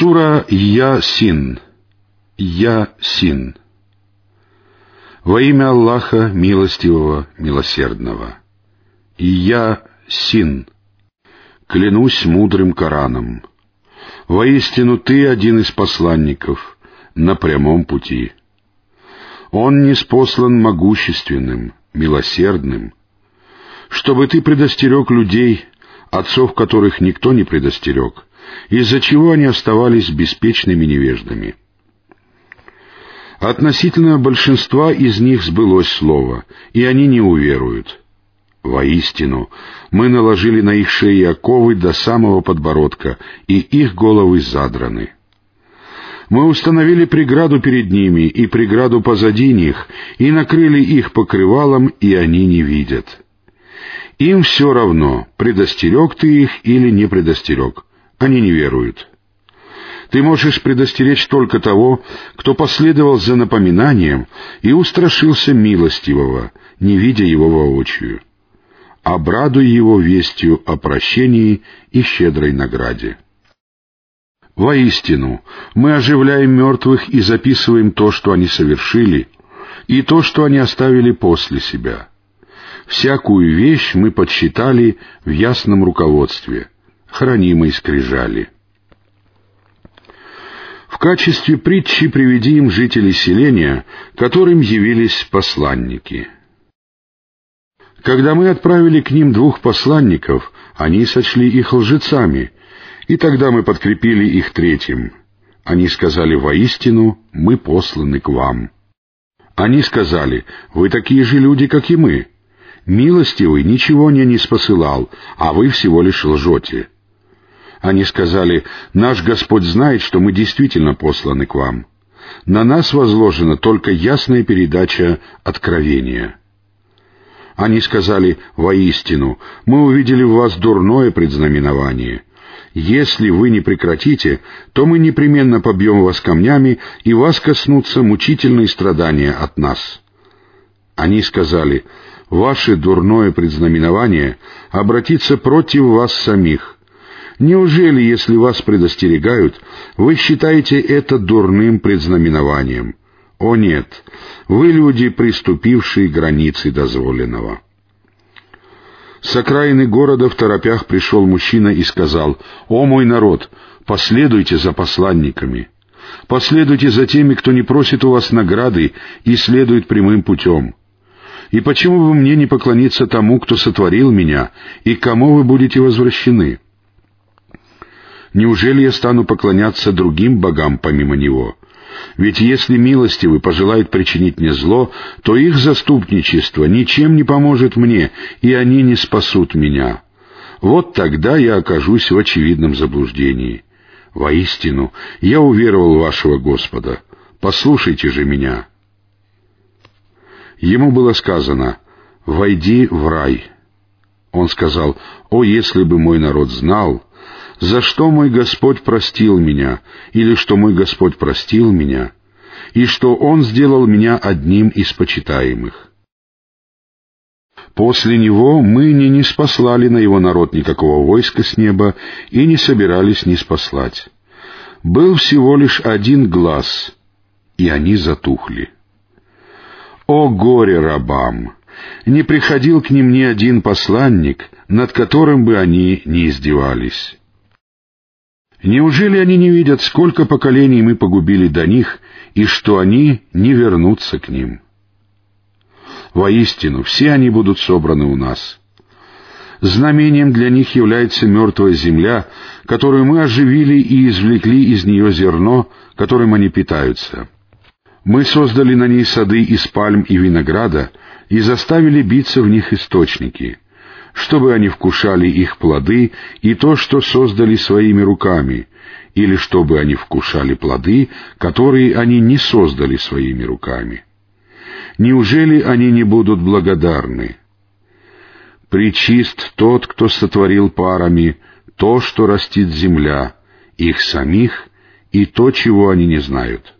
Сура Я-Син. Я-Син. Во имя Аллаха, милостивого, милосердного. Я-Син. Клянусь мудрым Кораном. Воистину ты один из посланников на прямом пути. Он не спослан могущественным, милосердным, чтобы ты предостерег людей, отцов которых никто не предостерег, из-за чего они оставались беспечными невеждами. Относительно большинства из них сбылось слово, и они не уверуют. Воистину, мы наложили на их шеи оковы до самого подбородка, и их головы задраны. Мы установили преграду перед ними и преграду позади них, и накрыли их покрывалом, и они не видят. Им все равно, предостерег ты их или не предостерег. Они не веруют. Ты можешь предостеречь только того, кто последовал за напоминанием и устрашился милостивого, не видя его воочию. Обрадуй его вестью о прощении и щедрой награде. Воистину, мы оживляем мертвых и записываем то, что они совершили, и то, что они оставили после себя. Всякую вещь мы подсчитали в ясном руководстве, хранимой скрижали. В качестве притчи приведи им жителей селения, которым явились посланники. Когда мы отправили к ним двух посланников, они сочли их лжецами, и тогда мы подкрепили их третьим. Они сказали, «Воистину, мы посланы к вам». Они сказали, «Вы такие же люди, как и мы». Милостивый ничего мне не спосылал, а вы всего лишь лжете. Они сказали, наш Господь знает, что мы действительно посланы к вам. На нас возложена только ясная передача откровения. Они сказали, воистину, мы увидели в вас дурное предзнаменование. Если вы не прекратите, то мы непременно побьем вас камнями, и вас коснутся мучительные страдания от нас. Они сказали, ваше дурное предзнаменование обратится против вас самих. Неужели, если вас предостерегают, вы считаете это дурным предзнаменованием? О нет, вы люди, приступившие границы дозволенного. С окраины города в торопях пришел мужчина и сказал, «О мой народ, последуйте за посланниками, последуйте за теми, кто не просит у вас награды и следует прямым путем. И почему бы мне не поклониться тому, кто сотворил меня, и кому вы будете возвращены? Неужели я стану поклоняться другим богам помимо него? Ведь если милостивый пожелает причинить мне зло, то их заступничество ничем не поможет мне, и они не спасут меня. Вот тогда я окажусь в очевидном заблуждении. Воистину, я уверовал вашего Господа. Послушайте же меня. Ему было сказано, «Войди в рай». Он сказал, «О, если бы мой народ знал, за что мой Господь простил меня, или что мой Господь простил меня, и что Он сделал меня одним из почитаемых». После него мы не неспослали на его народ никакого войска с неба и не собирались не спаслать. Был всего лишь один глаз, и они затухли. О горе рабам! Не приходил к ним ни один посланник, над которым бы они не издевались. Неужели они не видят, сколько поколений мы погубили до них, и что они не вернутся к ним? Воистину, все они будут собраны у нас. Знамением для них является мертвая земля, которую мы оживили и извлекли из нее зерно, которым они питаются — мы создали на ней сады из пальм и винограда и заставили биться в них источники, чтобы они вкушали их плоды и то, что создали своими руками, или чтобы они вкушали плоды, которые они не создали своими руками. Неужели они не будут благодарны? Причист тот, кто сотворил парами то, что растит земля, их самих и то, чего они не знают.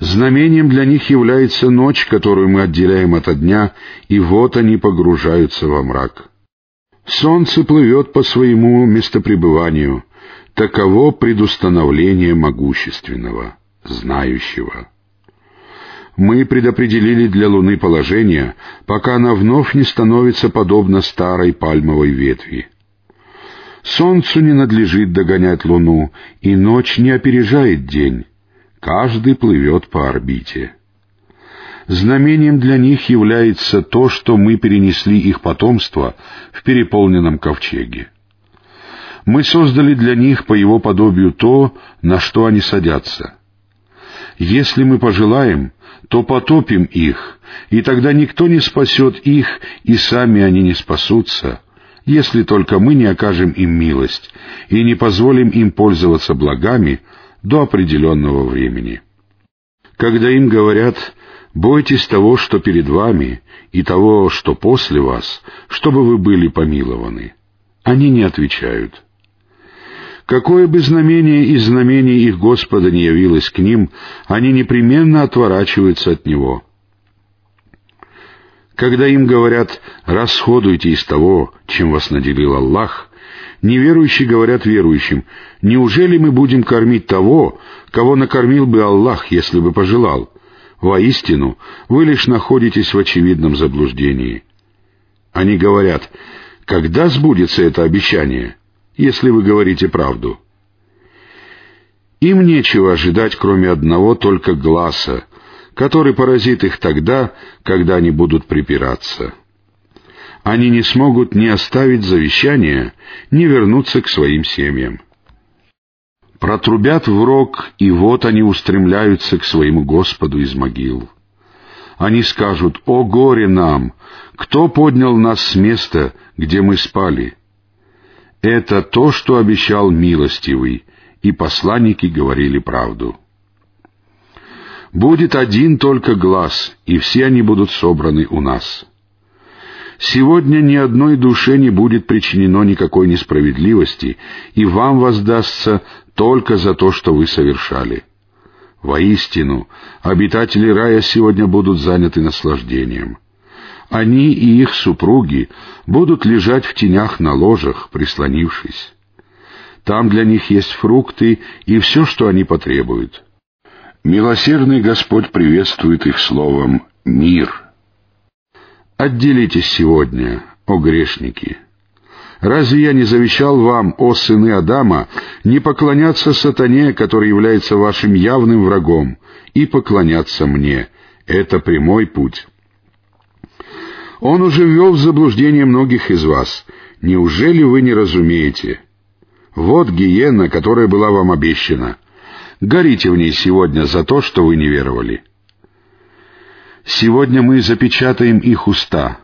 Знамением для них является ночь, которую мы отделяем от дня, и вот они погружаются во мрак. Солнце плывет по своему местопребыванию, Таково предустановление могущественного, знающего. Мы предопределили для Луны положение, пока она вновь не становится подобна старой пальмовой ветви. Солнцу не надлежит догонять Луну, и ночь не опережает день. Каждый плывет по орбите. Знамением для них является то, что мы перенесли их потомство в переполненном ковчеге. Мы создали для них по его подобию то, на что они садятся. Если мы пожелаем, то потопим их, и тогда никто не спасет их, и сами они не спасутся, если только мы не окажем им милость и не позволим им пользоваться благами до определенного времени. Когда им говорят «бойтесь того, что перед вами, и того, что после вас, чтобы вы были помилованы», они не отвечают. Какое бы знамение из знамений их Господа не явилось к ним, они непременно отворачиваются от Него. Когда им говорят «расходуйте из того, чем вас наделил Аллах», неверующие говорят верующим «неужели мы будем кормить того, кого накормил бы Аллах, если бы пожелал?» Воистину, вы лишь находитесь в очевидном заблуждении. Они говорят, когда сбудется это обещание, если вы говорите правду? Им нечего ожидать, кроме одного только глаза, который поразит их тогда, когда они будут припираться. Они не смогут ни оставить завещание, ни вернуться к своим семьям протрубят в рог, и вот они устремляются к своему Господу из могил. Они скажут, «О горе нам! Кто поднял нас с места, где мы спали?» Это то, что обещал милостивый, и посланники говорили правду. Будет один только глаз, и все они будут собраны у нас. Сегодня ни одной душе не будет причинено никакой несправедливости, и вам воздастся только за то, что вы совершали. Воистину, обитатели рая сегодня будут заняты наслаждением. Они и их супруги будут лежать в тенях на ложах, прислонившись. Там для них есть фрукты и все, что они потребуют. Милосердный Господь приветствует их словом «мир». Отделитесь сегодня, о грешники. Разве я не завещал вам, о сыны Адама, не поклоняться сатане, который является вашим явным врагом, и поклоняться мне? Это прямой путь. Он уже ввел в заблуждение многих из вас. Неужели вы не разумеете? Вот гиена, которая была вам обещана. Горите в ней сегодня за то, что вы не веровали. Сегодня мы запечатаем их уста.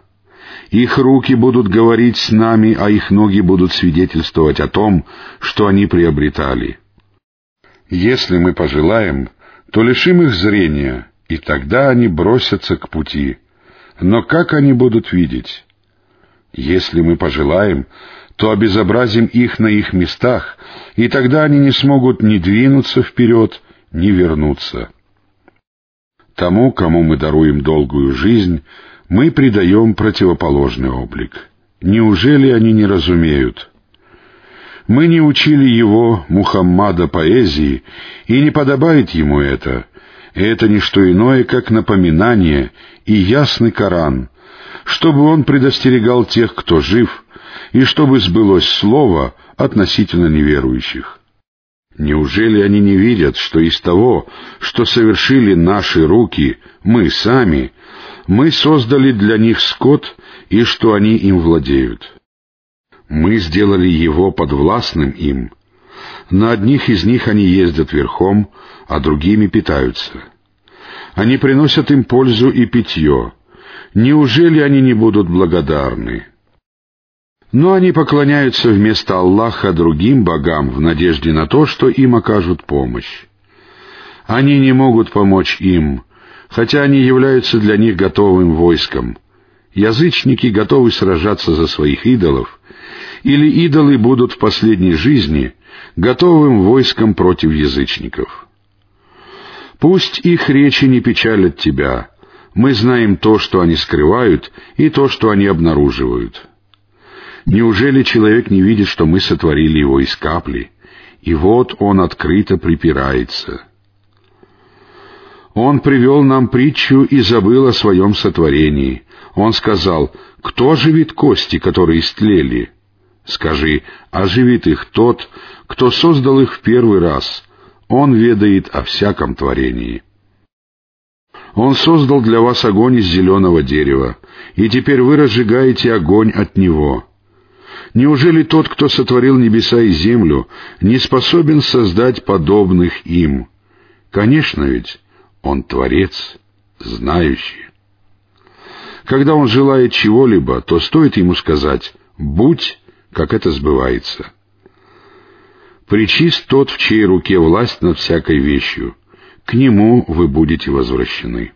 Их руки будут говорить с нами, а их ноги будут свидетельствовать о том, что они приобретали. Если мы пожелаем, то лишим их зрения, и тогда они бросятся к пути. Но как они будут видеть? Если мы пожелаем, то обезобразим их на их местах, и тогда они не смогут ни двинуться вперед, ни вернуться. Тому, кому мы даруем долгую жизнь, мы придаем противоположный облик. Неужели они не разумеют? Мы не учили его, Мухаммада, поэзии, и не подобает ему это. Это не что иное, как напоминание и ясный Коран, чтобы он предостерегал тех, кто жив, и чтобы сбылось слово относительно неверующих. Неужели они не видят, что из того, что совершили наши руки, мы сами, мы создали для них скот и что они им владеют? Мы сделали его подвластным им. На одних из них они ездят верхом, а другими питаются. Они приносят им пользу и питье. Неужели они не будут благодарны? Но они поклоняются вместо Аллаха другим богам в надежде на то, что им окажут помощь. Они не могут помочь им, хотя они являются для них готовым войском. Язычники готовы сражаться за своих идолов, или идолы будут в последней жизни готовым войском против язычников. Пусть их речи не печалят тебя, мы знаем то, что они скрывают, и то, что они обнаруживают. Неужели человек не видит, что мы сотворили его из капли, и вот он открыто припирается. Он привел нам притчу и забыл о своем сотворении. Он сказал, «Кто оживит кости, которые истлели?» Скажи, оживит их тот, кто создал их в первый раз. Он ведает о всяком творении. Он создал для вас огонь из зеленого дерева, и теперь вы разжигаете огонь от него. Неужели тот, кто сотворил небеса и землю, не способен создать подобных им? Конечно ведь, он творец, знающий. Когда он желает чего-либо, то стоит ему сказать «будь», как это сбывается. Причист тот, в чьей руке власть над всякой вещью. К нему вы будете возвращены.